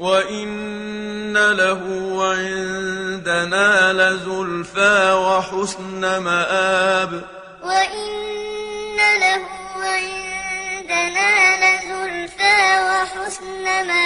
وإن له عندنا لزلفى وحسن مآب وإن له عندنا لزلفى وحسن مآب